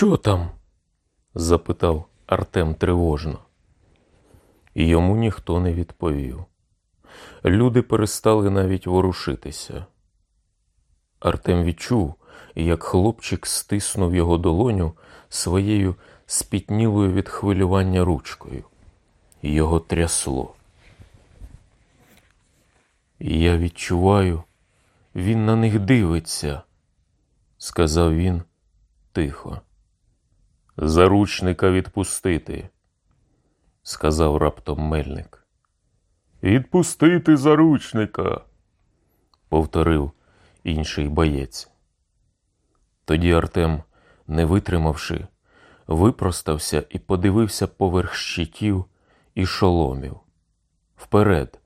Що там? запитав Артем тривожно. Йому ніхто не відповів. Люди перестали навіть ворушитися. Артем відчув, як хлопчик стиснув його долоню своєю спітнілою від хвилювання ручкою. Його трясло. Я відчуваю, він на них дивиться, сказав він тихо. Заручника відпустити, сказав раптом мельник. Відпустити заручника, повторив інший боєць. Тоді Артем, не витримавши, випростався і подивився поверх щитів і шоломів. Вперед,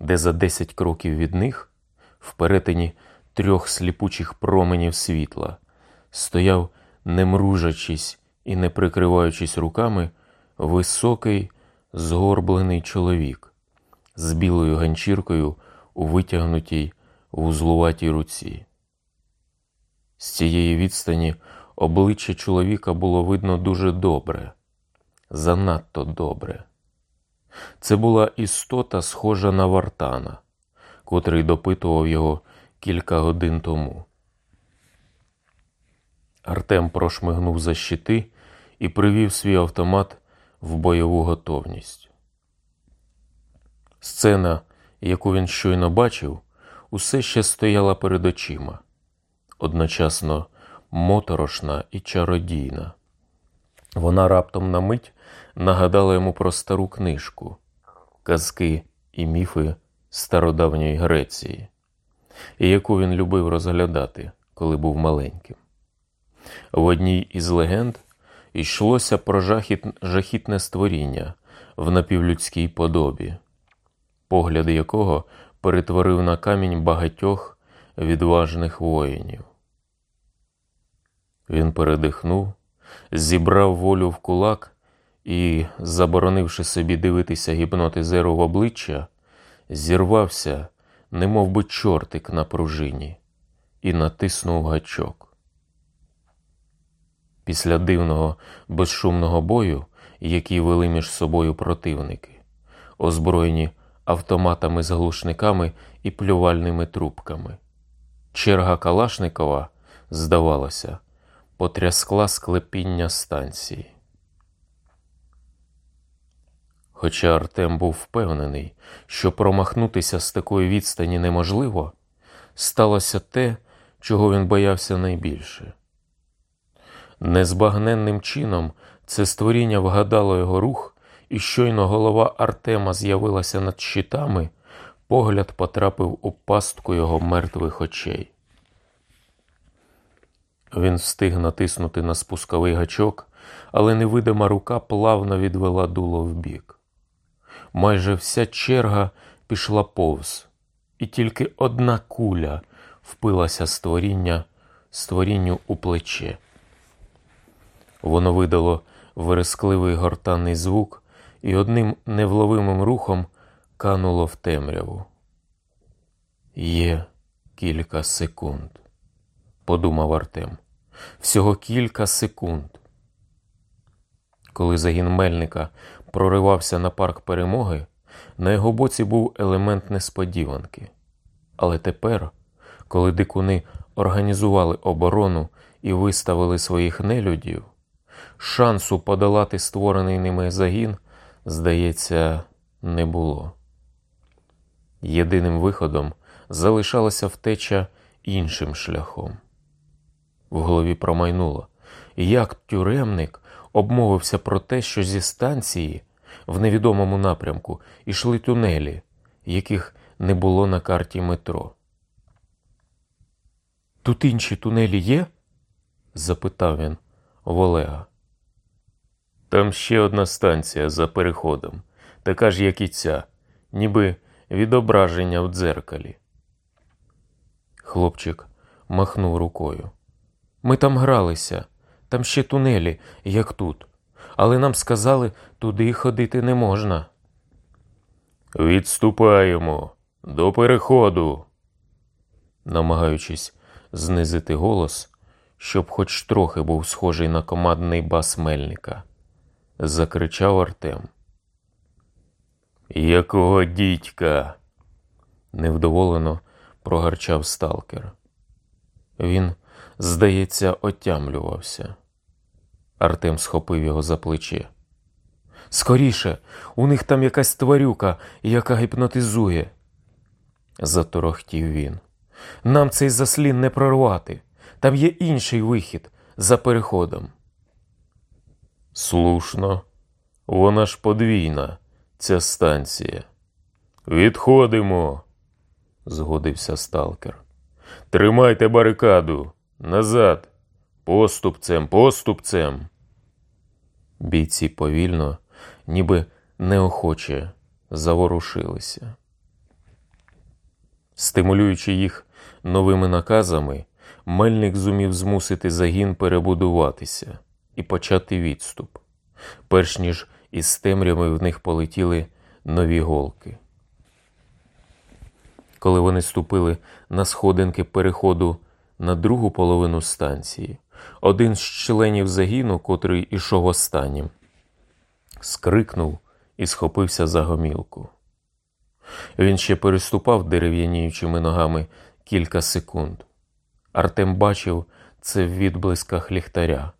де за десять кроків від них, в перетині трьох сліпучих променів світла, стояв, не мружачись і не прикриваючись руками, високий, згорблений чоловік з білою ганчіркою у витягнутій вузлуватій руці. З цієї відстані обличчя чоловіка було видно дуже добре, занадто добре. Це була істота, схожа на вартана, котрий допитував його кілька годин тому. Артем прошмигнув за щити і привів свій автомат в бойову готовність. Сцена, яку він щойно бачив, усе ще стояла перед очима, одночасно моторошна і чародійна. Вона раптом на мить нагадала йому про стару книжку, казки і міфи стародавньої Греції, яку він любив розглядати, коли був маленьким. В одній із легенд йшлося про жахіт, жахітне створіння в напівлюдській подобі, погляд якого перетворив на камінь багатьох відважних воїнів. Він передихнув, зібрав волю в кулак і, заборонивши собі дивитися гіпнотизеру в обличчя, зірвався, немов би чортик на пружині, і натиснув гачок. Після дивного безшумного бою, який вели між собою противники, озброєні автоматами з глушниками і плювальними трубками. Черга Калашникова, здавалося, потряскла склепіння станції. Хоча Артем був впевнений, що промахнутися з такої відстані неможливо, сталося те, чого він боявся найбільше. Незбагненним чином це створіння вгадало його рух, і щойно голова Артема з'явилася над щитами, погляд потрапив у пастку його мертвих очей. Він встиг натиснути на спусковий гачок, але невидима рука плавно відвела дуло вбік. Майже вся черга пішла повз, і тільки одна куля впилася створіння створінню у плече. Воно видало верескливий гортанний звук і одним невловимим рухом кануло в темряву. Є кілька секунд, подумав Артем. Всього кілька секунд. Коли загін Мельника проривався на парк перемоги, на його боці був елемент несподіванки. Але тепер, коли дикуни організували оборону і виставили своїх нелюдів, шансу подолати створений ними загін, здається, не було. Єдиним виходом залишалася втеча іншим шляхом. В голові промайнуло, як тюремник обмовився про те, що зі станції в невідомому напрямку йшли тунелі, яких не було на карті метро. Тут інші тунелі є? запитав він в Олега. Там ще одна станція за переходом, така ж, як і ця, ніби відображення в дзеркалі. Хлопчик махнув рукою. Ми там гралися, там ще тунелі, як тут, але нам сказали, туди ходити не можна. Відступаємо до переходу. Намагаючись знизити голос, щоб хоч трохи був схожий на командний бас Мельника, закричав Артем. Якого дідька? невдоволено прогарчав сталкер. Він, здається, отямлювався. Артем схопив його за плече. Скоріше, у них там якась тварюка, яка гіпнотизує, заторохтів він. Нам цей заслін не прорвати. Там є інший вихід за переходом. Слушно, вона ж подвійна, ця станція. Відходимо, згодився сталкер. Тримайте барикаду назад, поступцем, поступцем. Бійці повільно, ніби неохоче заворушилися. Стимулюючи їх новими наказами, Мельник зумів змусити загін перебудуватися і почати відступ, перш ніж із темрями в них полетіли нові голки. Коли вони ступили на сходинки переходу на другу половину станції, один з членів загіну, котрий ішов останнім, скрикнув і схопився за гомілку. Він ще переступав дерев'яніючими ногами кілька секунд. Артем бачив це в відблисках ліхтаря.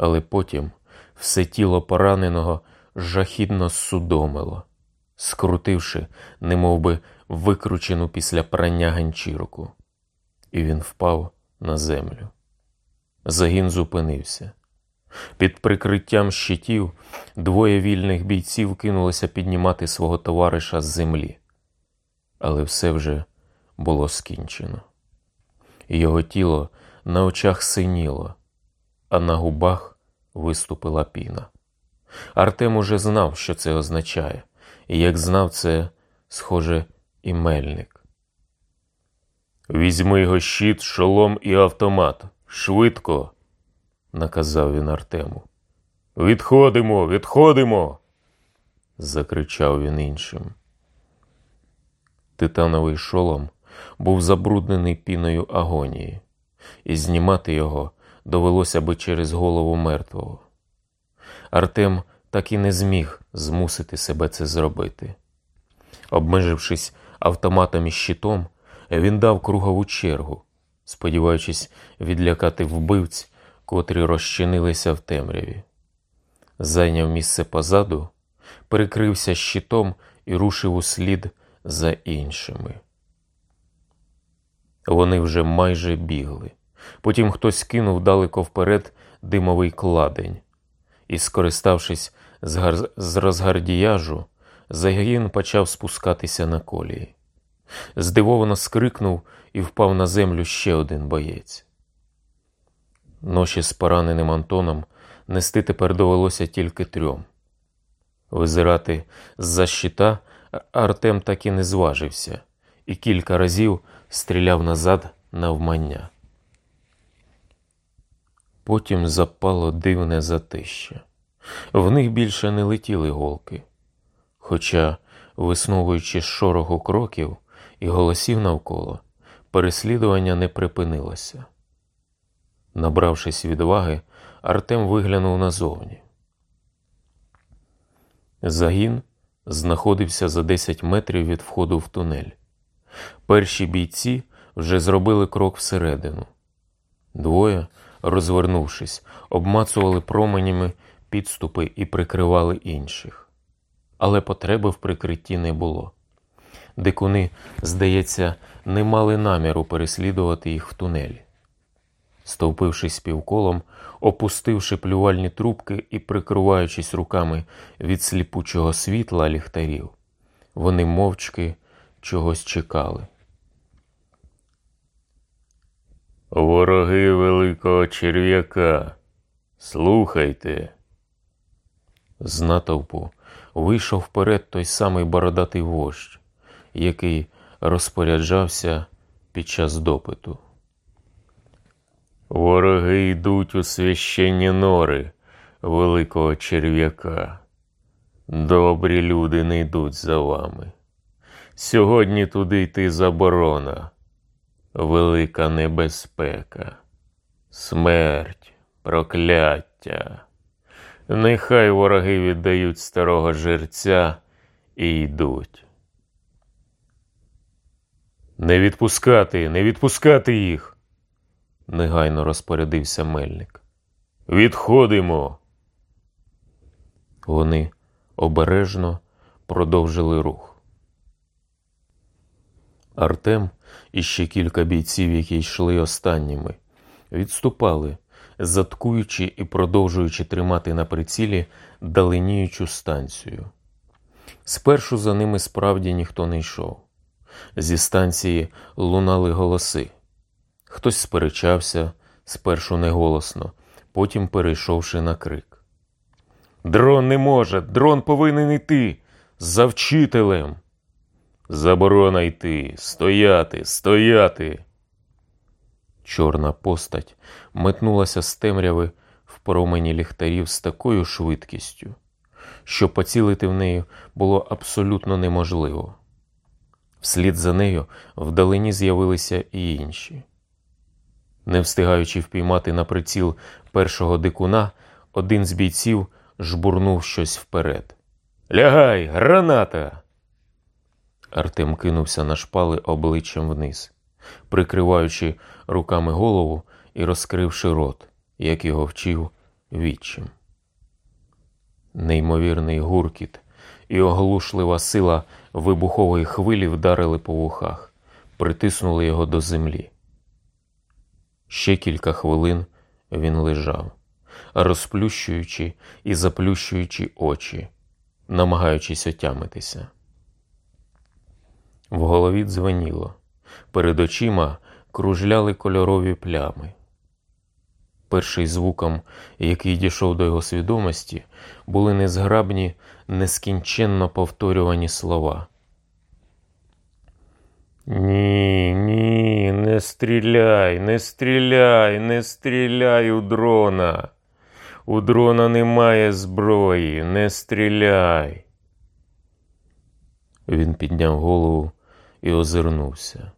Але потім все тіло пораненого жахідно судомило, скрутивши, немовби викручену після прання ганчірку, і він впав на землю. Загін зупинився. Під прикриттям щитів двоє вільних бійців кинулося піднімати свого товариша з землі, але все вже було скінчено. Його тіло на очах синіло, а на губах виступила піна. Артем уже знав, що це означає, і як знав це, схоже, і мельник. Візьми його щит, шолом і автомат. Швидко, наказав він Артему. Відходимо, відходимо, закричав він іншим. Титановий шолом був забруднений піною агонії, і знімати його довелося би через голову мертвого. Артем так і не зміг змусити себе це зробити. Обмежившись автоматом і щитом, він дав кругову чергу, сподіваючись відлякати вбивць, котрі розчинилися в темряві. Зайняв місце позаду, перекрився щитом і рушив у слід за іншими. Вони вже майже бігли. Потім хтось кинув далеко вперед димовий кладень, і, скориставшись з, гар... з розгардіяжу, загін почав спускатися на колії. Здивовано скрикнув і впав на землю ще один боєць. Ноші з пораненим Антоном нести тепер довелося тільки трьом. Визирати з-за щита Артем так і не зважився, і кілька разів стріляв назад навмання. Потім запало дивне затище. В них більше не летіли голки. Хоча, висновуючи з шороху кроків і голосів навколо, переслідування не припинилося. Набравшись відваги, Артем виглянув назовні. Загін знаходився за 10 метрів від входу в тунель. Перші бійці вже зробили крок всередину. Двоє, розвернувшись, обмацували променями підступи і прикривали інших. Але потреби в прикритті не було. Дикуни, здається, не мали наміру переслідувати їх в тунелі. Стовпившись півколом, опустивши плювальні трубки і прикриваючись руками від сліпучого світла ліхтарів, вони мовчки чогось чекали. Вороги великого черв'яка, слухайте. З натовпу вийшов вперед той самий бородатий вождь, який розпоряджався під час допиту. Вороги йдуть у священні нори великого черв'яка. Добрі люди не йдуть за вами. Сьогодні туди йти заборона, велика небезпека. Смерть, прокляття. Нехай вороги віддають старого жерця і йдуть. Не відпускати, не відпускати їх, негайно розпорядився мельник. Відходимо. Вони обережно продовжили рух. Артем і ще кілька бійців, які йшли останніми, відступали, заткуючи і продовжуючи тримати на прицілі даленіючу станцію. Спершу за ними справді ніхто не йшов. Зі станції лунали голоси. Хтось сперечався, спершу неголосно, потім перейшовши на крик. Дрон не може, дрон повинен йти за вчителем. Заборона йти, стояти, стояти. Чорна постать метнулася з темряви в промені ліхтарів з такою швидкістю, що поцілити в неї було абсолютно неможливо. Вслід за нею вдалині з'явилися і інші. Не встигаючи впіймати на приціл першого дикуна, один з бійців жбурнув щось вперед. Лягай, граната! Артем кинувся на шпали обличчям вниз, прикриваючи руками голову і розкривши рот, як його вчив відчим. Неймовірний гуркіт і оглушлива сила вибухової хвилі вдарили по вухах, притиснули його до землі. Ще кілька хвилин він лежав, розплющуючи і заплющуючи очі, намагаючись отямитися. В голові дзвеніло, перед очима кружляли кольорові плями. Перший звуком, який дійшов до його свідомості, були незграбні, нескінченно повторювані слова. Ні, ні, не стріляй, не стріляй, не стріляй у дрона. У дрона немає зброї, не стріляй. Він підняв голову і озирнувся.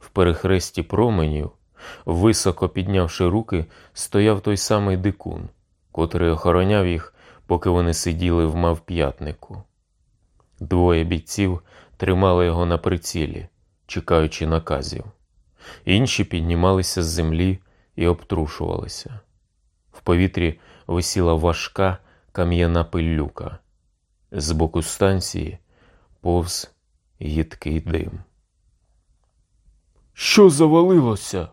В перехресті променів, високо піднявши руки, стояв той самий дикун, котрий охороняв їх, поки вони сиділи в мавп'ятнику. Двоє бійців тримали його на прицілі, чекаючи наказів. Інші піднімалися з землі і обтрушувалися. В повітрі висіла важка кам'яна пилюка. З боку станції повз їдкий дим. Що завалилося?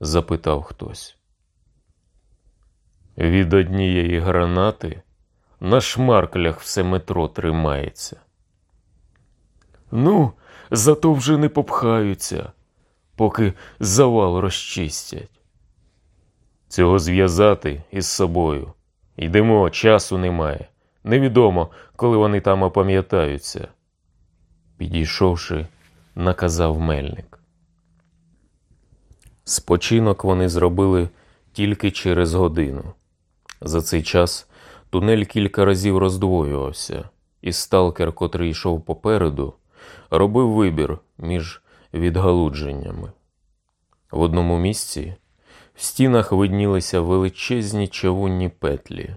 запитав хтось. Від однієї гранати на шмарклях все метро тримається. Ну, зато вже не попхаються, поки завал розчистять. Цього зв'язати із собою. Йдемо, часу немає. Невідомо, коли вони там опам'ятаються. Підійшовши, наказав мельник. Спочинок вони зробили тільки через годину. За цей час тунель кілька разів роздвоювався, і сталкер, котрий йшов попереду, робив вибір між відгалудженнями. В одному місці в стінах виднілися величезні чавунні петлі,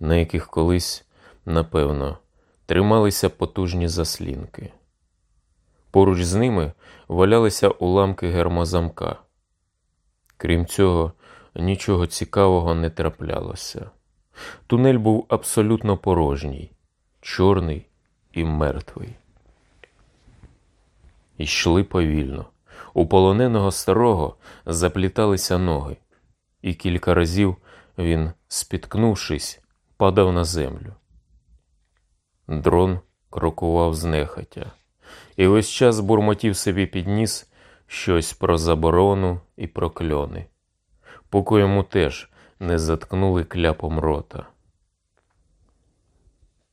на яких колись, напевно, трималися потужні заслінки. Поруч з ними валялися уламки гермозамка. Крім цього, нічого цікавого не траплялося. Тунель був абсолютно порожній, чорний і мертвий. Йшли повільно. У полоненого старого запліталися ноги, і кілька разів він, спіткнувшись, падав на землю. Дрон крокував знехотя, і весь час бурмотів собі підніс щось про заборону і про кльони, поки йому теж не заткнули кляпом рота.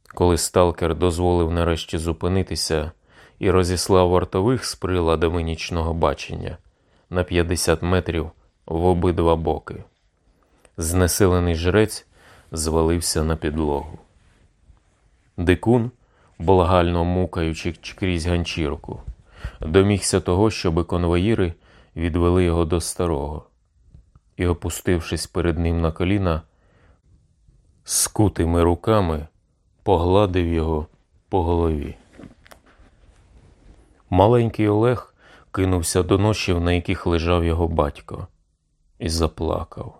Коли сталкер дозволив нарешті зупинитися і розіслав вартових з приладами нічного бачення на 50 метрів в обидва боки, знесилений жрець звалився на підлогу. Дикун, благально мукаючи крізь ганчірку, домігся того, щоби конвоїри відвели його до старого. і, опустившись перед ним на коліна, скутими руками погладив його по голові. Маленький Олег кинувся до ношів, на яких лежав його батько, і заплакав.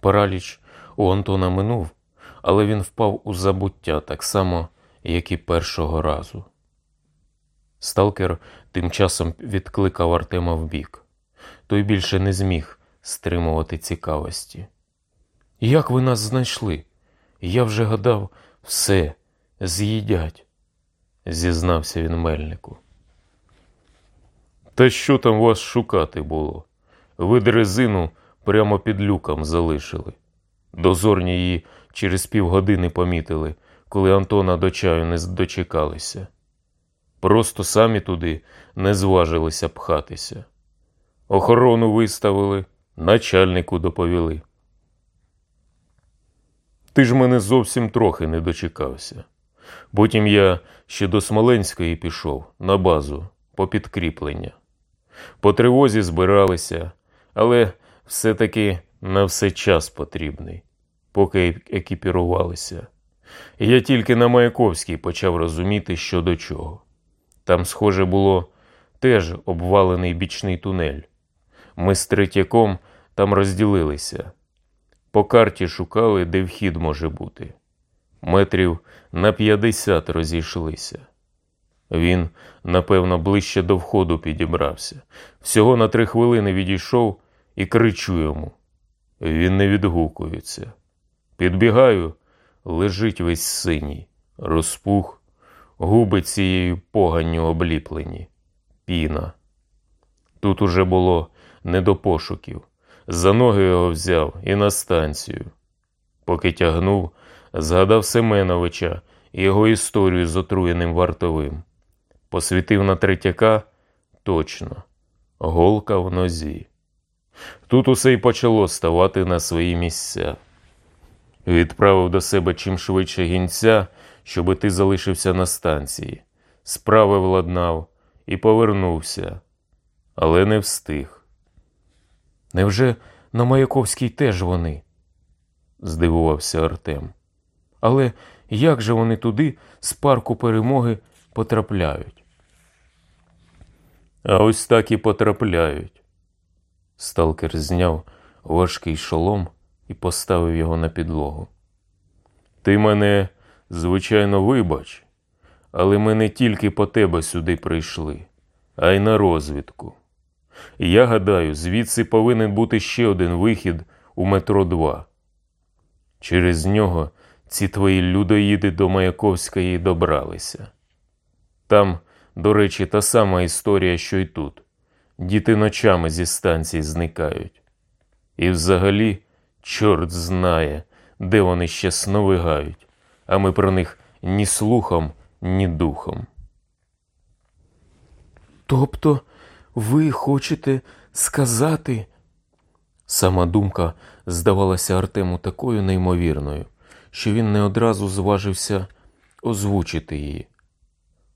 Параліч у Антона минув, але він впав у забуття так само, як і першого разу. Сталкер тим часом відкликав Артема вбік. Той більше не зміг стримувати цікавості. Як ви нас знайшли? Я вже гадав, все, з'їдять, зізнався він мельнику. Та що там вас шукати було? Ви дрезину прямо під люком залишили. Дозорні її через півгодини помітили, коли Антона до чаю не дочекалися. Просто самі туди не зважилися пхатися. Охорону виставили, начальнику доповіли. Ти ж мене зовсім трохи не дочекався. Потім я ще до Смоленської пішов на базу по підкріплення. По тривозі збиралися, але все-таки на все час потрібний, поки екіпірувалися. Я тільки на Маяковській почав розуміти, що до чого. Там, схоже, було теж обвалений бічний тунель. Ми з третяком там розділилися. По карті шукали, де вхід може бути. Метрів на п'ятдесят розійшлися. Він, напевно, ближче до входу підібрався. Всього на три хвилини відійшов і кричу йому. Він не відгукується. Підбігаю, лежить весь синій, розпух, губи цією поганню обліплені, піна. Тут уже було не до пошуків. За ноги його взяв і на станцію. Поки тягнув, згадав Семеновича і його історію з отруєним вартовим. Посвітив на третяка точно, голка в нозі. Тут усе й почало ставати на свої місця. Відправив до себе чим швидше гінця, щоби ти залишився на станції, справи владнав і повернувся, але не встиг. Невже на Маяковській теж вони? здивувався Артем. Але як же вони туди з парку перемоги потрапляють? А ось так і потрапляють. Сталкер зняв важкий шолом і поставив його на підлогу. Ти мене, звичайно, вибач, але ми не тільки по тебе сюди прийшли, а й на розвідку. Я гадаю, звідси повинен бути ще один вихід у метро 2. Через нього ці твої людоїди до Маяковської добралися. Там, до речі, та сама історія, що й тут. Діти ночами зі станції зникають. І взагалі, чорт знає, де вони ще сновигають, а ми про них ні слухом, ні духом. Тобто ви хочете сказати? Сама думка здавалася Артему такою неймовірною, що він не одразу зважився озвучити її.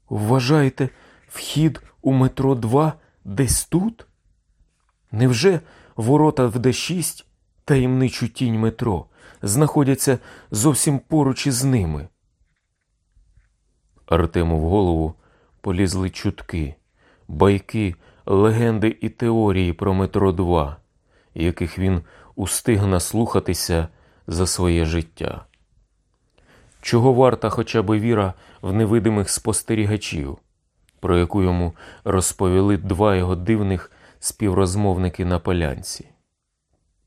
Вважаєте, вхід у метро 2 десь тут? Невже ворота в Д6 таємничу тінь метро знаходяться зовсім поруч із ними? Артему в голову полізли чутки, байки, легенди і теорії про метро 2, яких він устиг наслухатися за своє життя. Чого варта хоча б віра в невидимих спостерігачів, про яку йому розповіли два його дивних співрозмовники на полянці?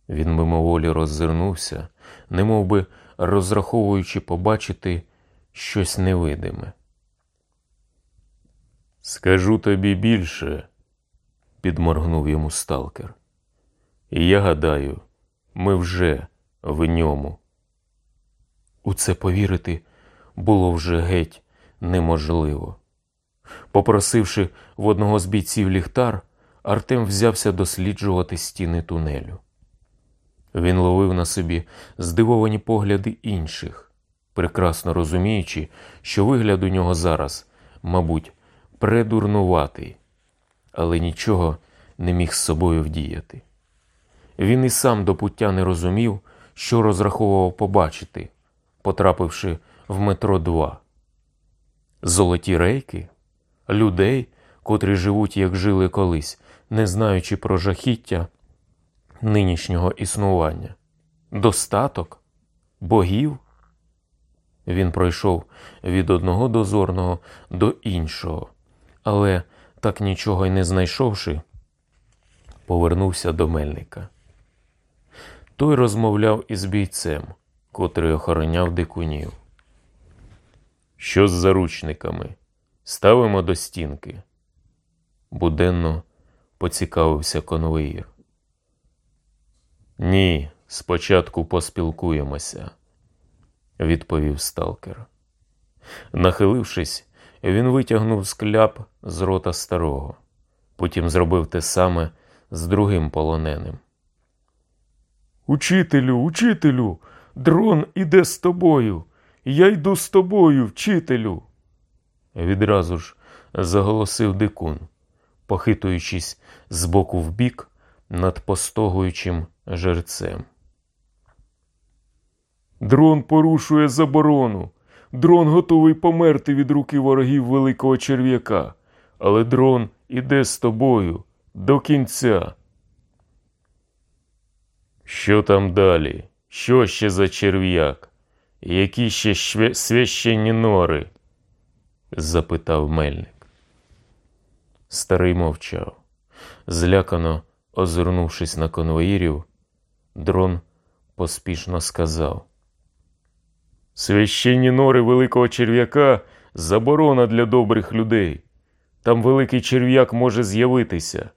Він мимоволі роззирнувся, немов би розраховуючи побачити щось невидиме. Скажу тобі більше, підморгнув йому сталкер. І я гадаю, ми вже в ньому. У це повірити було вже геть неможливо. Попросивши в одного з бійців ліхтар, Артем взявся досліджувати стіни тунелю. Він ловив на собі здивовані погляди інших, прекрасно розуміючи, що вигляд у нього зараз, мабуть, предурнуватий, але нічого не міг з собою вдіяти. Він і сам до пуття не розумів, що розраховував побачити, потрапивши в метро 2. Золоті рейки, людей, котрі живуть, як жили колись, не знаючи про жахіття нинішнього існування, достаток, богів. Він пройшов від одного дозорного до іншого, але, так нічого й не знайшовши, повернувся до мельника. Той розмовляв із бійцем, котрий охороняв дикунів. Що з заручниками? Ставимо до стінки. Буденно поцікавився конвоїр. Ні, спочатку поспілкуємося, відповів сталкер. Нахилившись, він витягнув скляп з рота старого, потім зробив те саме з другим полоненим. Учителю, учителю, дрон іде з тобою. Я йду з тобою, вчителю. Відразу ж заголосив дикун, похитуючись з боку в бік над постогуючим жерцем. Дрон порушує заборону. Дрон готовий померти від руки ворогів великого черв'яка, але дрон іде з тобою до кінця. Що там далі? Що ще за черв'як? Які ще шве... священні нори? запитав мельник. Старий мовчав. Злякано озирнувшись на конвоїрів, дрон поспішно сказав. Священні нори великого черв'яка заборона для добрих людей. Там великий черв'як може з'явитися,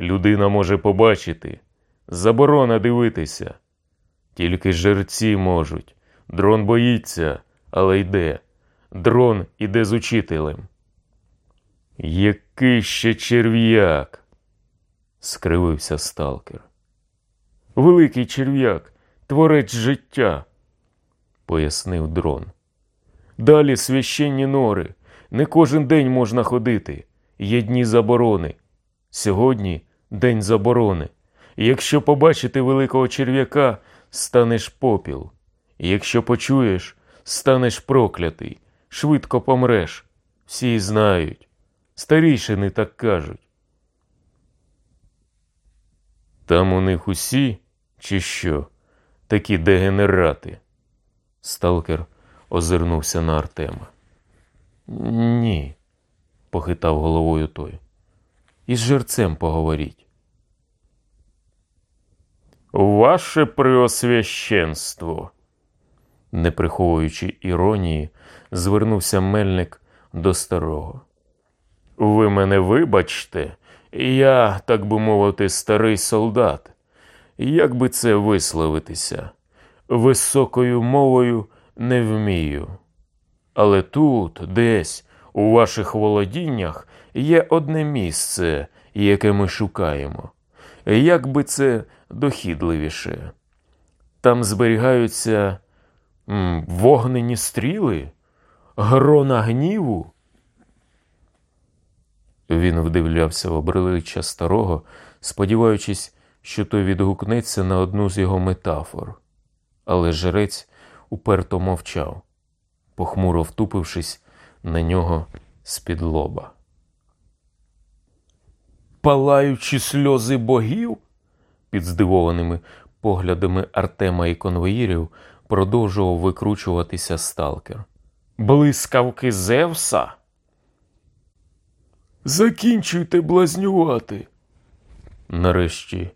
людина може побачити. Заборона дивитися. Тільки жерці можуть. Дрон боїться, але йде. Дрон іде з учителем. Який ще черв'як? Скривився сталкер. Великий черв'як, творець життя, пояснив дрон. Далі священні нори. Не кожен день можна ходити. Є дні заборони. Сьогодні день заборони. Якщо побачити великого черв'яка, станеш попіл. Якщо почуєш, станеш проклятий, швидко помреш. Всі знають. Старішини так кажуть. Там у них усі, чи що, такі дегенерати. Сталкер озирнувся на Артема. Ні, похитав головою той. Із жерцем поговоріть. Ваше преосвященство, не приховуючи іронії, звернувся мельник до старого. Ви мене вибачте, я, так би мовити, старий солдат. Як би це висловитися? Високою мовою не вмію. Але тут, десь, у ваших володіннях, є одне місце, яке ми шукаємо. Як би це дохідливіше? Там зберігаються м, вогнені стріли, грона гніву. Він вдивлявся в обличчя старого, сподіваючись, що той відгукнеться на одну з його метафор. Але жрець уперто мовчав, похмуро втупившись на нього з-під лоба. Палаючи сльози богів, під здивованими поглядами Артема і конвоїрів продовжував викручуватися сталкер. Блискавки Зевса. Закінчуйте блазнювати. Нарешті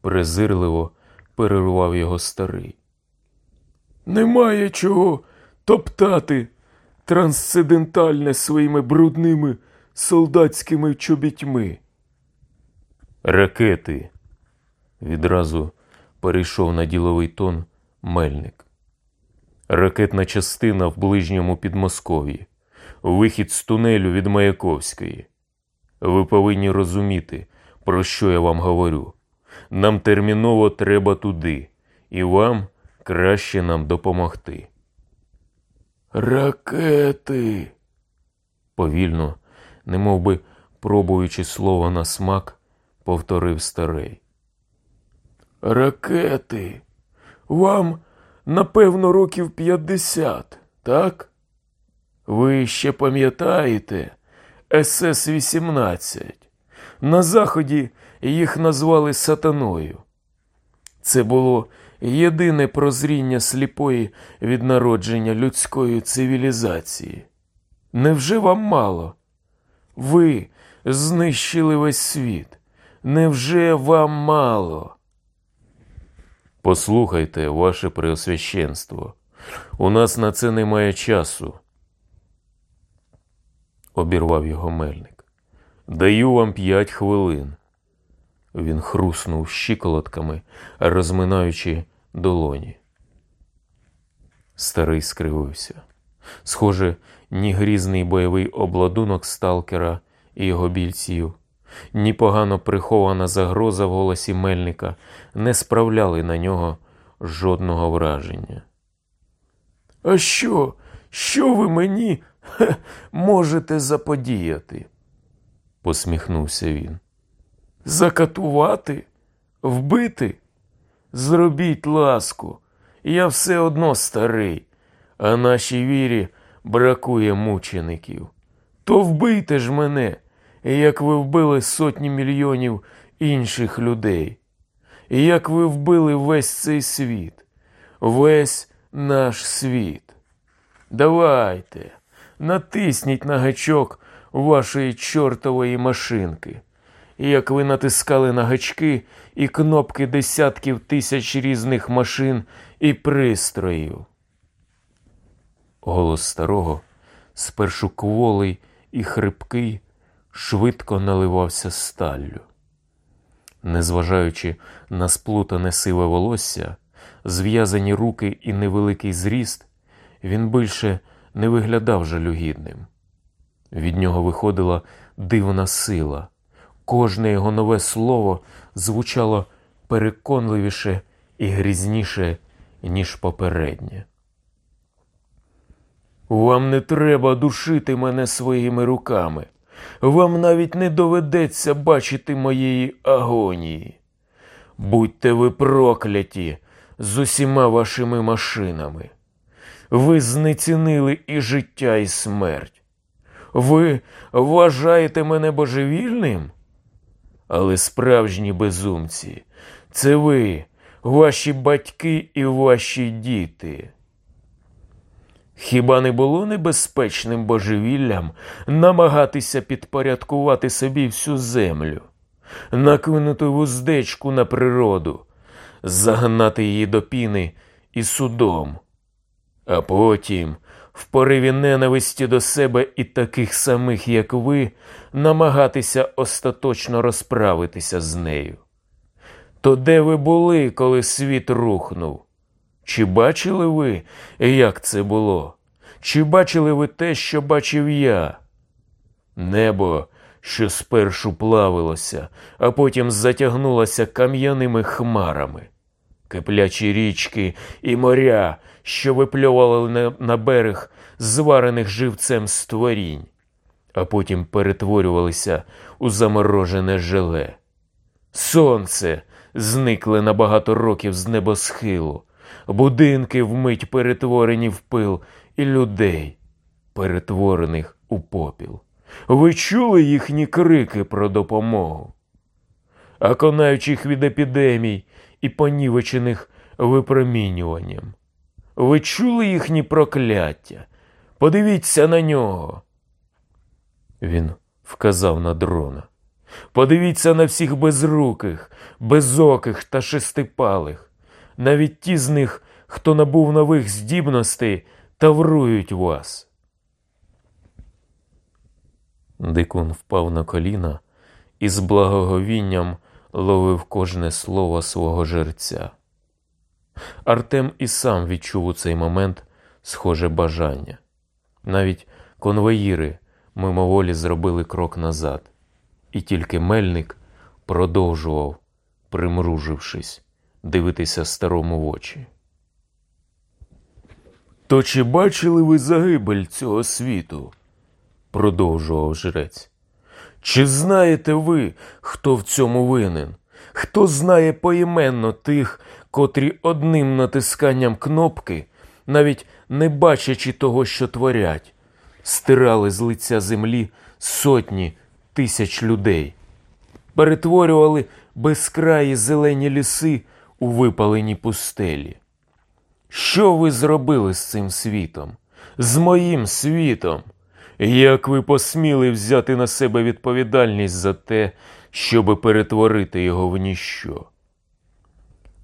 презирливо перервав його старий. Немає чого топтати трансцендентальне своїми брудними солдатськими чобітьми. Ракети. Відразу перейшов на діловий тон мельник. Ракетна частина в ближньому Підмосков'ї. Вихід з тунелю від Маяковської. Ви повинні розуміти, про що я вам говорю. Нам терміново треба туди, і вам краще нам допомогти. Ракети. Повільно, немов би пробуючи слово на смак, повторив старий. Ракети. Вам, напевно, років 50, так? Ви ще пам'ятаєте СС-18? На Заході їх назвали сатаною. Це було єдине прозріння сліпої від народження людської цивілізації. Невже вам мало? Ви знищили весь світ. Невже вам мало? Послухайте, ваше преосвященство, у нас на це немає часу. Обірвав його мельник. Даю вам п'ять хвилин. Він хруснув щиколотками, розминаючи долоні. Старий скривився. Схоже, ні грізний бойовий обладунок сталкера і його бійців, ні погано прихована загроза в голосі мельника не справляли на нього жодного враження. А що? Що ви мені можете заподіяти? посміхнувся він. Закатувати? Вбити? Зробіть ласку, я все одно старий, а нашій вірі бракує мучеників. То вбийте ж мене, як ви вбили сотні мільйонів інших людей, як ви вбили весь цей світ, весь наш світ. Давайте, натисніть на гачок вашої чортової машинки. Як ви натискали на гачки і кнопки десятків тисяч різних машин і пристроїв. Голос старого, спершу кволий і хрипкий, швидко наливався сталлю. Незважаючи на сплутане сиве волосся, зв'язані руки і невеликий зріст, він більше не виглядав жалюгідним. Від нього виходила дивна сила. Кожне його нове слово звучало переконливіше і грізніше, ніж попереднє. Вам не треба душити мене своїми руками. Вам навіть не доведеться бачити моєї агонії. Будьте ви прокляті з усіма вашими машинами. Ви знецінили і життя, і смерть. Ви вважаєте мене божевільним? Але справжні безумці, це ви, ваші батьки і ваші діти. Хіба не було небезпечним божевіллям намагатися підпорядкувати собі всю землю, накинути вуздечку на природу, загнати її до піни і судом, а потім, в пориві ненависті до себе і таких самих, як ви, намагатися остаточно розправитися з нею? То де ви були, коли світ рухнув? Чи бачили ви, як це було? Чи бачили ви те, що бачив я? Небо, що спершу плавилося, а потім затягнулося кам'яними хмарами, киплячі річки і моря, що випльовували на берег зварених живцем створінь, а потім перетворювалися у заморожене желе. Сонце зникле на багато років з небосхилу будинки вмить перетворені в пил, і людей, перетворених у попіл. Ви чули їхні крики про допомогу? А конаючих від епідемій і понівечених випромінюванням. Ви чули їхні прокляття? Подивіться на нього. Він вказав на дрона. Подивіться на всіх безруких, безоких та шестипалих навіть ті з них, хто набув нових здібностей, таврують вас. Дикун впав на коліна і з благоговінням ловив кожне слово свого жерця. Артем і сам відчув у цей момент схоже бажання. Навіть конвоїри мимоволі зробили крок назад, і тільки мельник продовжував, примружившись дивитися старому в очі. То чи бачили ви загибель цього світу? продовжував жрець. Чи знаєте ви, хто в цьому винен? Хто знає поіменно тих, котрі одним натисканням кнопки, навіть не бачачи того, що творять, стирали з лиця землі сотні тисяч людей, перетворювали безкраї зелені ліси у випалені пустелі. Що ви зробили з цим світом? З моїм світом? Як ви посміли взяти на себе відповідальність за те, щоби перетворити його в ніщо?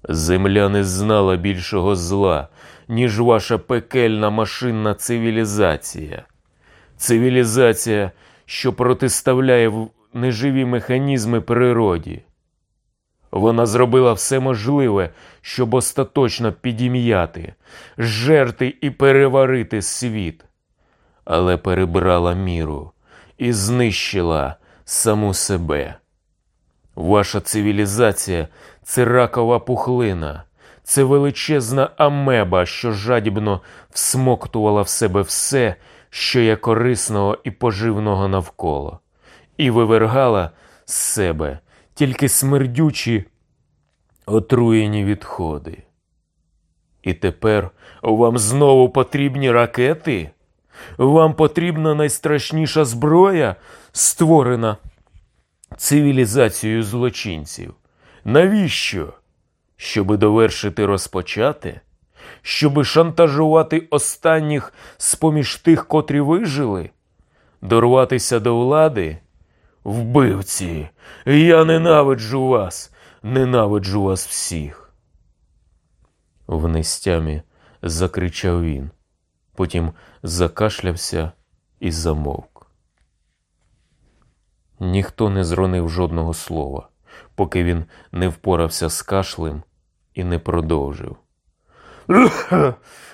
Земля не знала більшого зла, ніж ваша пекельна машинна цивілізація. Цивілізація, що протиставляє неживі механізми природі. Вона зробила все можливе, щоб остаточно підім'яти, жерти і переварити світ, але перебрала міру і знищила саму себе. Ваша цивілізація це ракова пухлина, це величезна амеба, що жадібно всмоктувала в себе все, що є корисного і поживного навколо, і вивергала з себе тільки смердючі отруєні відходи. І тепер вам знову потрібні ракети? Вам потрібна найстрашніша зброя, створена цивілізацією злочинців. Навіщо? Щоби довершити розпочати? Щоби шантажувати останніх з-поміж тих, котрі вижили? Дорватися до влади? Вбивці, я ненавиджу вас, ненавиджу вас всіх. В нестямі закричав він, потім закашлявся і замовк. Ніхто не зронив жодного слова, поки він не впорався з кашлем і не продовжив.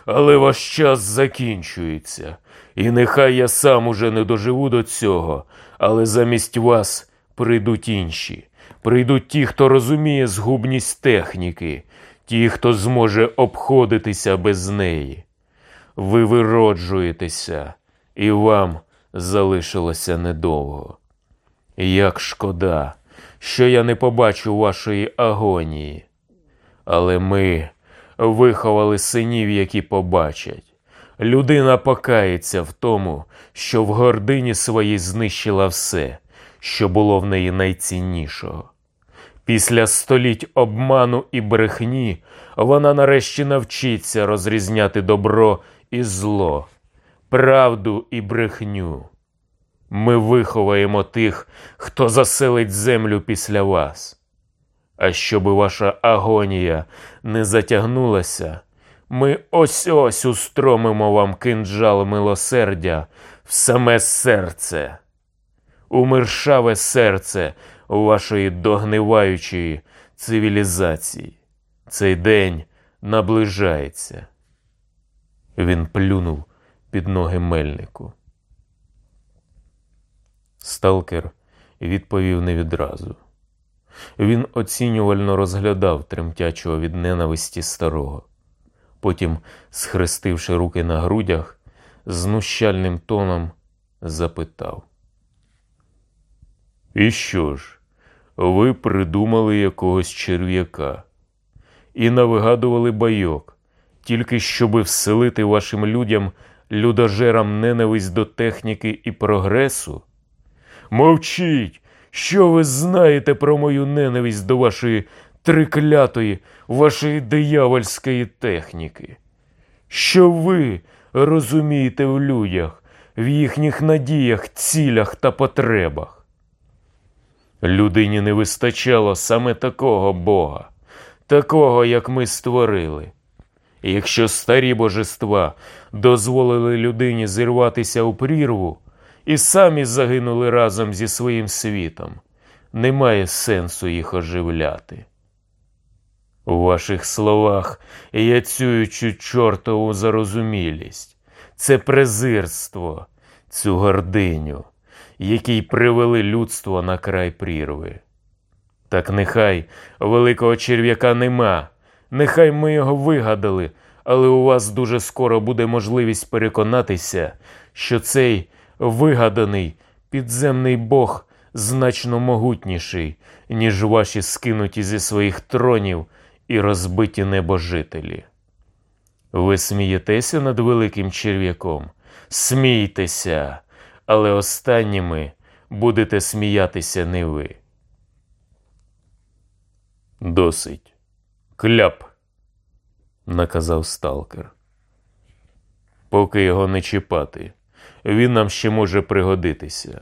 Але ваш час закінчується, і нехай я сам уже не доживу до цього, але замість вас прийдуть інші. Прийдуть ті, хто розуміє згубність техніки, ті, хто зможе обходитися без неї. Ви вироджуєтеся, і вам залишилося недовго. Як шкода, що я не побачу вашої агонії. Але ми виховали синів, які побачать. Людина покається в тому, що в гордині своїй знищила все, що було в неї найціннішого. Після століть обману і брехні вона нарешті навчиться розрізняти добро і зло, правду і брехню. Ми виховаємо тих, хто заселить землю після вас. А щоби ваша агонія не затягнулася, ми ось ось устромимо вам кинджал милосердя в саме серце, у миршаве серце вашої догниваючої цивілізації. Цей день наближається. Він плюнув під ноги мельнику. Сталкер відповів не відразу. Він оцінювально розглядав тремтячого від ненависті старого. Потім, схрестивши руки на грудях, знущальним тоном запитав. І що ж, ви придумали якогось черв'яка і навигадували байок, тільки щоби вселити вашим людям, людожерам ненависть до техніки і прогресу? Мовчіть, що ви знаєте про мою ненависть до вашої триклятої, вашої диявольської техніки? Що ви розумієте в людях, в їхніх надіях, цілях та потребах? Людині не вистачало саме такого Бога, такого, як ми створили. Якщо старі божества дозволили людині зірватися у прірву і самі загинули разом зі своїм світом, немає сенсу їх оживляти. У ваших словах я цюючу чортову зарозумілість, це презирство, цю гординю, який привели людство на край прірви. Так нехай великого черв'яка нема, нехай ми його вигадали, але у вас дуже скоро буде можливість переконатися, що цей вигаданий підземний Бог значно могутніший, ніж ваші скинуті зі своїх тронів і розбиті небожителі. Ви смієтеся над великим черв'яком? Смійтеся, але останніми будете сміятися не ви. Досить. Кляп, наказав сталкер. Поки його не чіпати, він нам ще може пригодитися.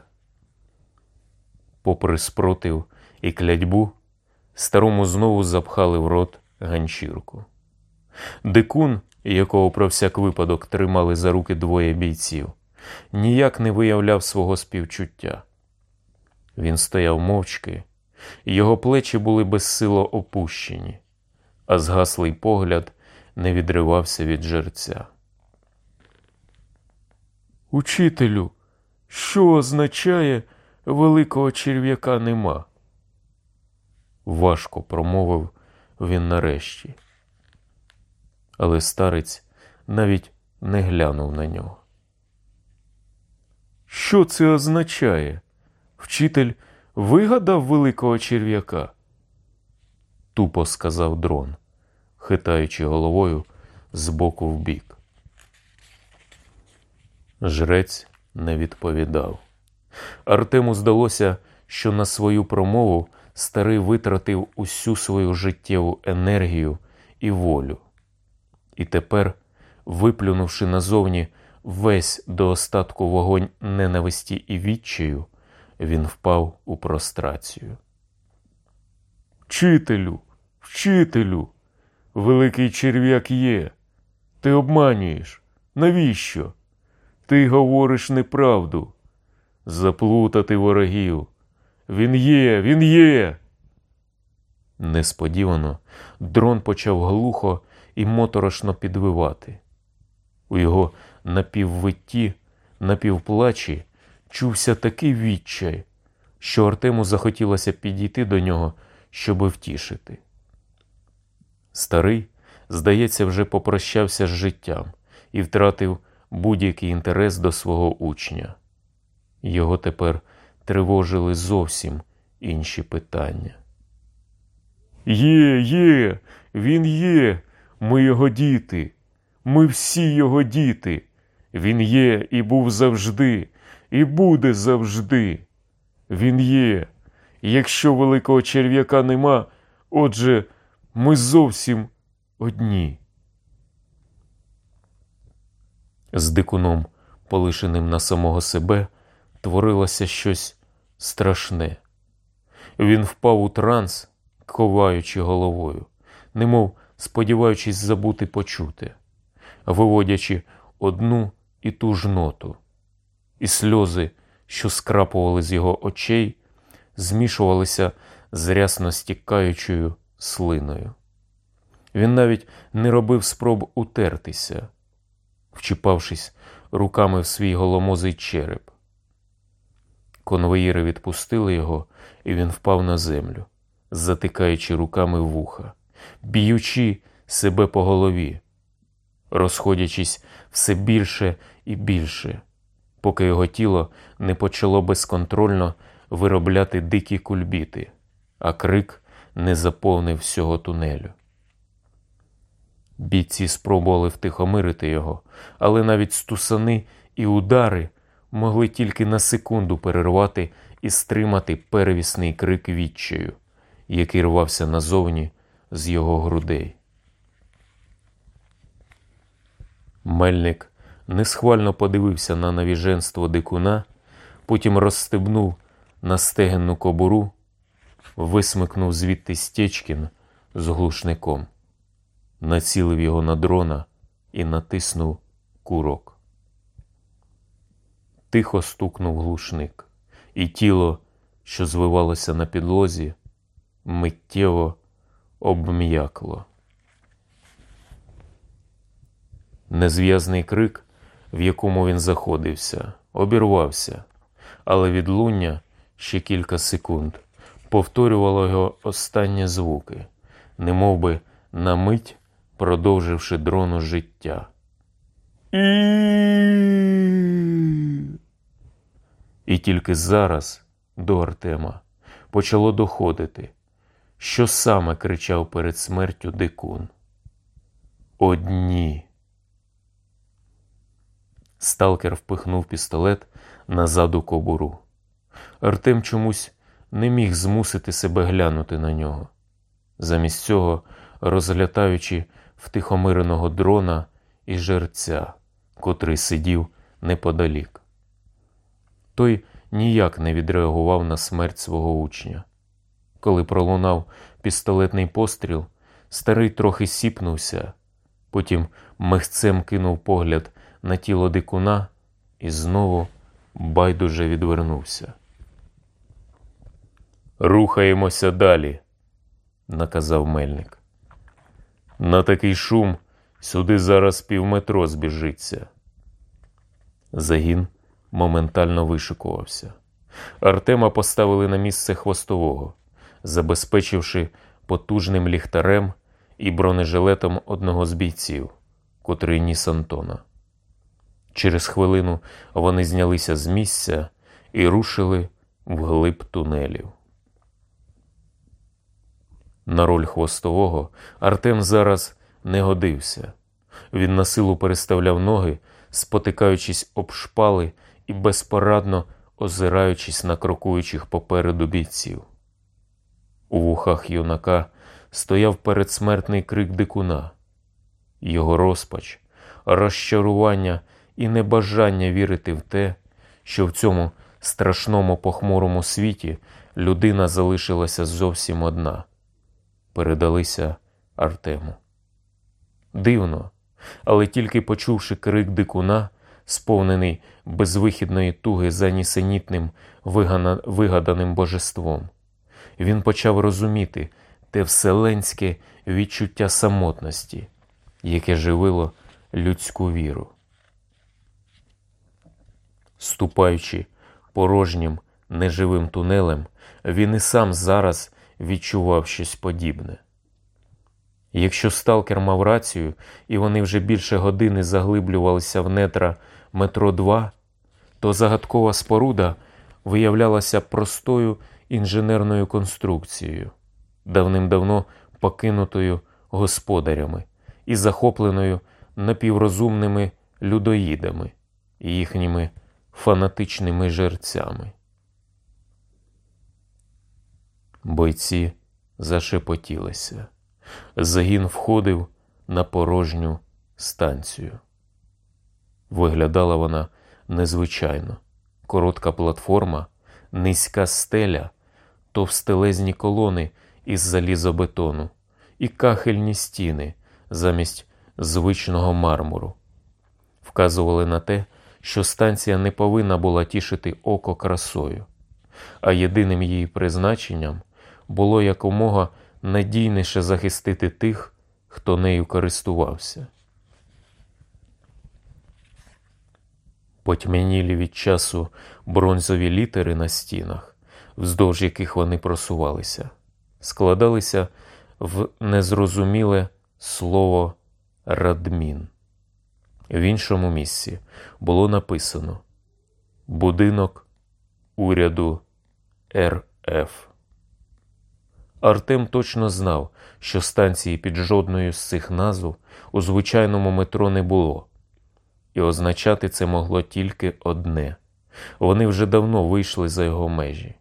Попри спротив і клядьбу, старому знову запхали в рот ганчірку. Дикун, якого про всяк випадок тримали за руки двоє бійців, ніяк не виявляв свого співчуття. Він стояв мовчки, його плечі були безсило опущені, а згаслий погляд не відривався від жерця. Учителю, що означає великого черв'яка нема? Важко промовив він нарешті. Але старець навіть не глянув на нього. Що це означає? Вчитель вигадав великого черв'яка? Тупо сказав дрон, хитаючи головою з боку в бік. Жрець не відповідав. Артему здалося, що на свою промову старий витратив усю свою життєву енергію і волю. І тепер, виплюнувши назовні весь до остатку вогонь ненависті і відчаю, він впав у прострацію. Вчителю, вчителю, великий черв'як є. Ти обманюєш. Навіщо? Ти говориш неправду. Заплутати ворогів. Він є, він є. Несподівано дрон почав глухо і моторошно підвивати. У його напіввитті, напівплачі чувся такий відчай, що Артему захотілося підійти до нього, щоби втішити. Старий, здається, вже попрощався з життям і втратив будь-який інтерес до свого учня. Його тепер тривожили зовсім інші питання. Є, є, він є, ми його діти, ми всі його діти. Він є і був завжди, і буде завжди. Він є. Якщо великого черв'яка нема, отже, ми зовсім одні. З дикуном, полишеним на самого себе, творилося щось страшне. Він впав у транс, коваючи головою, немов сподіваючись забути почути, виводячи одну і ту ж ноту, і сльози, що скрапували з його очей, змішувалися з рясно стікаючою слиною. Він навіть не робив спроб утертися, вчіпавшись руками в свій голомозий череп. Конвоїри відпустили його, і він впав на землю, затикаючи руками вуха, б'ючи себе по голові, розходячись все більше і більше, поки його тіло не почало безконтрольно виробляти дикі кульбіти, а крик не заповнив всього тунелю. Бійці спробували втихомирити його, але навіть стусани і удари могли тільки на секунду перервати і стримати перевісний крик відчаю, який рвався назовні з його грудей. Мельник несхвально подивився на навіженство дикуна, потім розстебнув на стегенну кобуру, висмикнув звідти Стечкін з глушником, націлив його на дрона і натиснув курок. Тихо стукнув глушник, і тіло, що звивалося на підлозі, миттєво обм'якло. Незв'язний крик, в якому він заходився, обірвався, але відлуння ще кілька секунд повторювало його останні звуки, немовби на мить продовживши дрону життя. І... Тільки зараз до Артема почало доходити, що саме кричав перед смертю дикун. Одні. Сталкер впихнув пістолет назад у кобуру. Артем чомусь не міг змусити себе глянути на нього. Замість цього, розглядаючи втихомиреного дрона і жерця, котрий сидів неподалік. Той ніяк не відреагував на смерть свого учня. Коли пролунав пістолетний постріл, старий трохи сіпнувся, потім мехцем кинув погляд на тіло дикуна і знову байдуже відвернувся. Рухаємося далі, наказав мельник. На такий шум сюди зараз півметро збіжиться. Загін моментально вишикувався. Артема поставили на місце хвостового, забезпечивши потужним ліхтарем і бронежилетом одного з бійців, котрий ніс Антона. Через хвилину вони знялися з місця і рушили вглиб тунелів. На роль хвостового Артем зараз не годився. Він на силу переставляв ноги, спотикаючись об шпали і безпорадно озираючись на крокуючих попереду бійців. У вухах юнака стояв передсмертний крик дикуна, його розпач, розчарування і небажання вірити в те, що в цьому страшному похмурому світі людина залишилася зовсім одна, передалися Артему. Дивно, але тільки почувши крик дикуна, сповнений безвихідної туги за нісенітним вигаданим божеством, він почав розуміти те вселенське відчуття самотності, яке живило людську віру. Ступаючи порожнім неживим тунелем, він і сам зараз відчував щось подібне. Якщо сталкер мав рацію, і вони вже більше години заглиблювалися в нетра метро 2, то загадкова споруда виявлялася простою інженерною конструкцією, давним-давно покинутою господарями і захопленою напіврозумними людоїдами і їхніми фанатичними жерцями. Бойці зашепотілися. Загін входив на порожню станцію. Виглядала вона незвичайно. Коротка платформа, низька стеля, товстелезні колони із залізобетону і кахельні стіни замість звичного мармуру. Вказували на те, що станція не повинна була тішити око красою, а єдиним її призначенням було якомога надійніше захистити тих, хто нею користувався. Потьмянілі від часу бронзові літери на стінах, вздовж яких вони просувалися, складалися в незрозуміле слово радмін. В іншому місці було написано Будинок уряду РФ. Артем точно знав, що станції під жодною з цих назв у звичайному метро не було, і означати це могло тільки одне вони вже давно вийшли за його межі.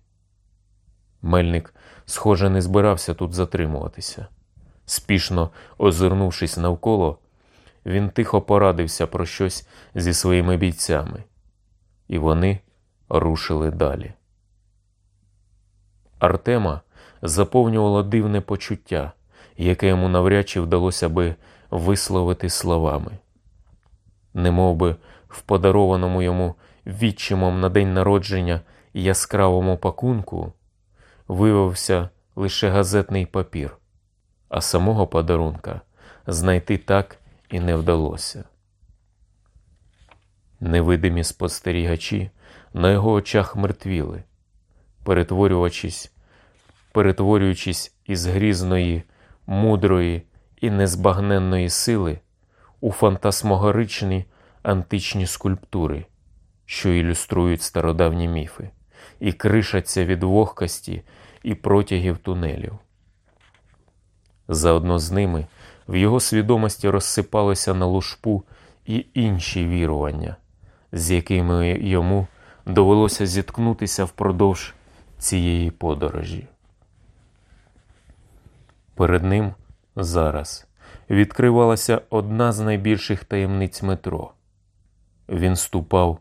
Мельник, схоже, не збирався тут затримуватися. Спішно озирнувшись навколо, він тихо порадився про щось зі своїми бійцями, і вони рушили далі. Артема заповнювало дивне почуття, яке йому навряд чи вдалося би висловити словами. Немов би в подарованому йому відчимом на день народження яскравому пакунку виявився лише газетний папір, а самого подарунка знайти так і не вдалося. Невидимі спостерігачі на його очах мертвіли, перетворюючись перетворюючись із грізної, мудрої і незбагненної сили у фантасмогоричні античні скульптури, що ілюструють стародавні міфи, і кришаться від вогкості і протягів тунелів. Заодно з ними в його свідомості розсипалися на лушпу і інші вірування, з якими йому довелося зіткнутися впродовж цієї подорожі. Перед ним зараз відкривалася одна з найбільших таємниць метро. Він ступав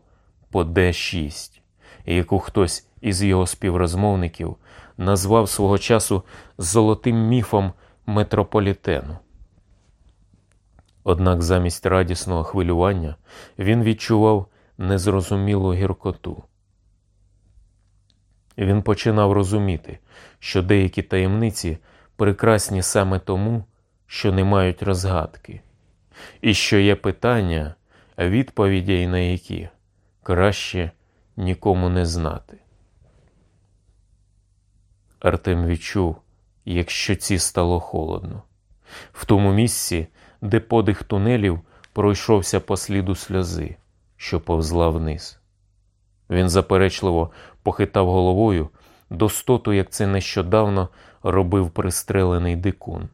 по Д6, яку хтось із його співрозмовників назвав свого часу золотим міфом метрополітену. Однак замість радісного хвилювання він відчував незрозумілу гіркоту. Він починав розуміти, що деякі таємниці прекрасні саме тому, що не мають розгадки, і що є питання, відповідей на які краще нікому не знати. Артем відчув, як щоці стало холодно. В тому місці, де подих тунелів пройшовся по сліду сльози, що повзла вниз. Він заперечливо похитав головою достоту, як це нещодавно робив пристрелений дикун.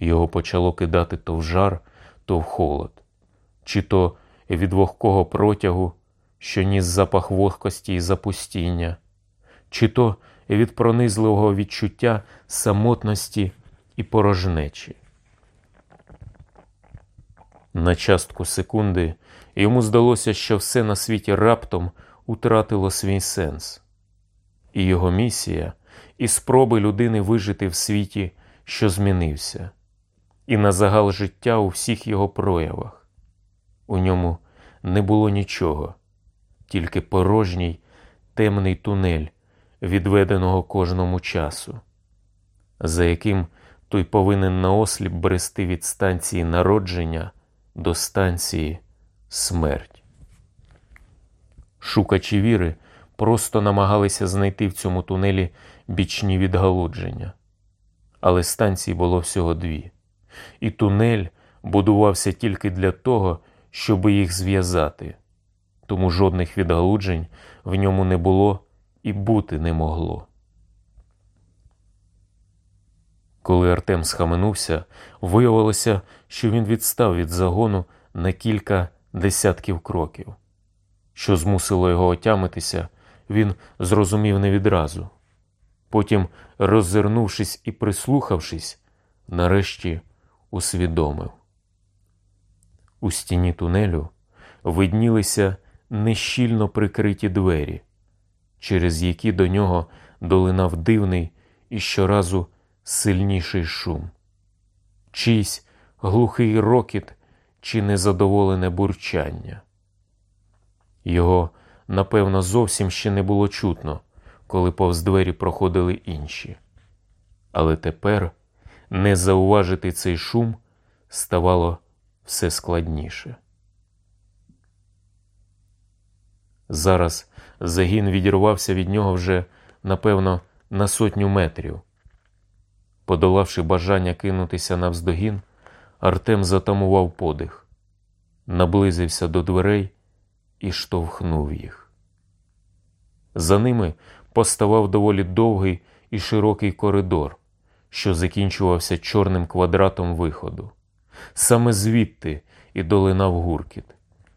Його почало кидати то в жар, то в холод, чи то від вогкого протягу, що ніс запах вогкості і запустіння, чи то від пронизливого відчуття самотності і порожнечі. На частку секунди йому здалося, що все на світі раптом утратило свій сенс, і його місія, і спроби людини вижити в світі, що змінився, і на загал життя у всіх його проявах. У ньому не було нічого, тільки порожній темний тунель, відведеного кожному часу, за яким той повинен наосліп брести від станції народження до станції смерть. Шукачі віри просто намагалися знайти в цьому тунелі бічні відгалудження, але станцій було всього дві, і тунель будувався тільки для того, щоб їх зв'язати, тому жодних відгалуджень в ньому не було і бути не могло. Коли Артем схаменувся, виявилося, що він відстав від загону на кілька десятків кроків. Що змусило його отямитися, він зрозумів не відразу. Потім, роззирнувшись і прислухавшись, нарешті усвідомив. У стіні тунелю виднілися нещільно прикриті двері, через які до нього долинав дивний і щоразу сильніший шум, чийсь глухий рокіт чи незадоволене бурчання. Його, напевно, зовсім ще не було чутно, коли повз двері проходили інші. Але тепер не зауважити цей шум ставало все складніше. Зараз загін відірвався від нього вже, напевно, на сотню метрів. Подолавши бажання кинутися навздогін, Артем затамував подих, наблизився до дверей і штовхнув їх. За ними поставав доволі довгий і широкий коридор, що закінчувався чорним квадратом виходу. Саме звідти і долинав гуркіт,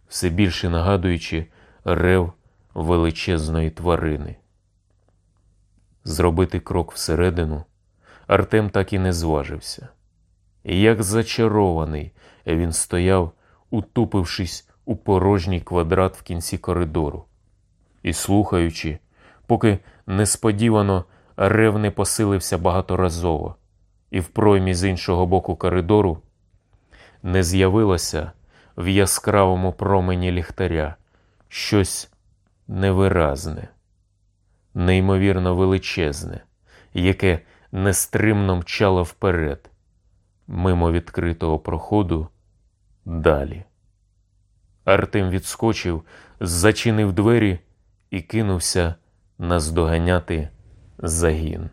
все більше нагадуючи рев величезної тварини. Зробити крок всередину Артем так і не зважився. Як зачарований, він стояв, утупившись у порожній квадрат в кінці коридору, і слухаючи, поки несподівано рев не посилився багаторазово, і в проймі з іншого боку коридору не з'явилося в яскравому промені ліхтаря щось невиразне, неймовірно величезне, яке нестримно мчало вперед, мимо відкритого проходу далі. Артем відскочив, зачинив двері і кинувся наздоганяти загін.